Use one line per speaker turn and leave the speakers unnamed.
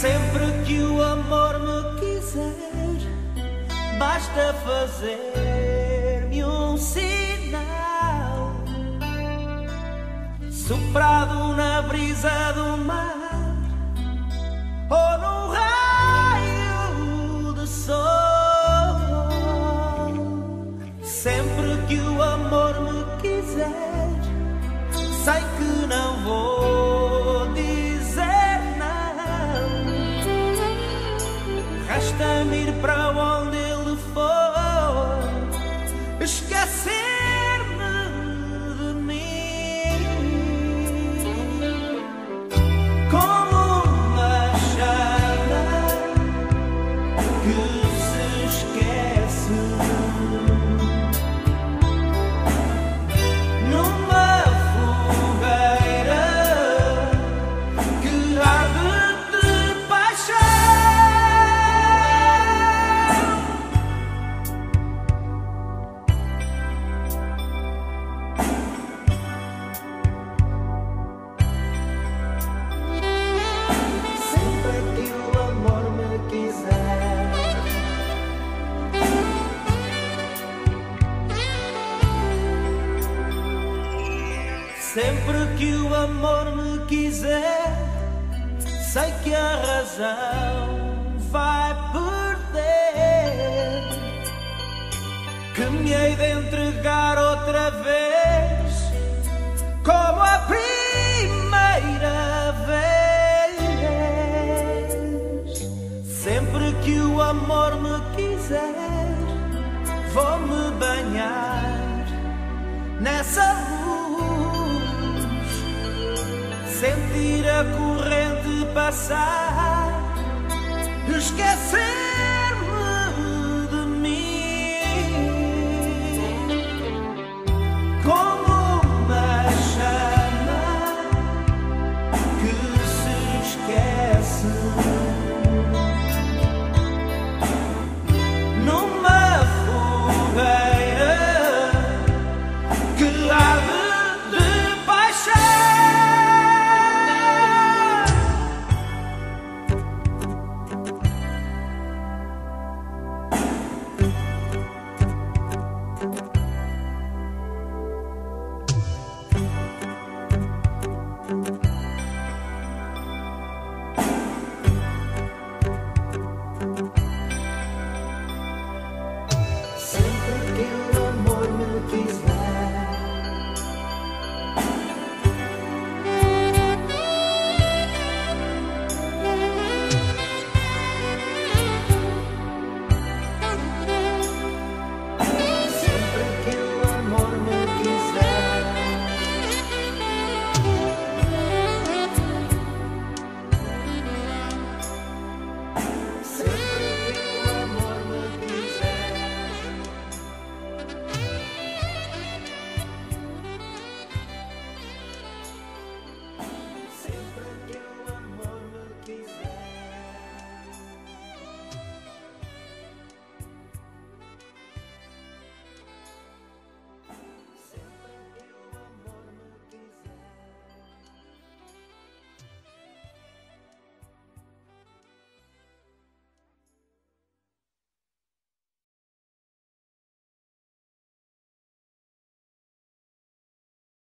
Sempre que o amor me quiser, basta fazer-me um sinal. Soprado na brisa do mar ou num raio de sol. Sempre que o amor me quiser, sei que não vou. Sempre que o amor me quiser, sei que a razão vai perder. Que me hei de entregar outra vez, como a primeira vez. Sempre que o amor me quiser, vou-me banhar nessa luz, sentir a corrente passar, esquecer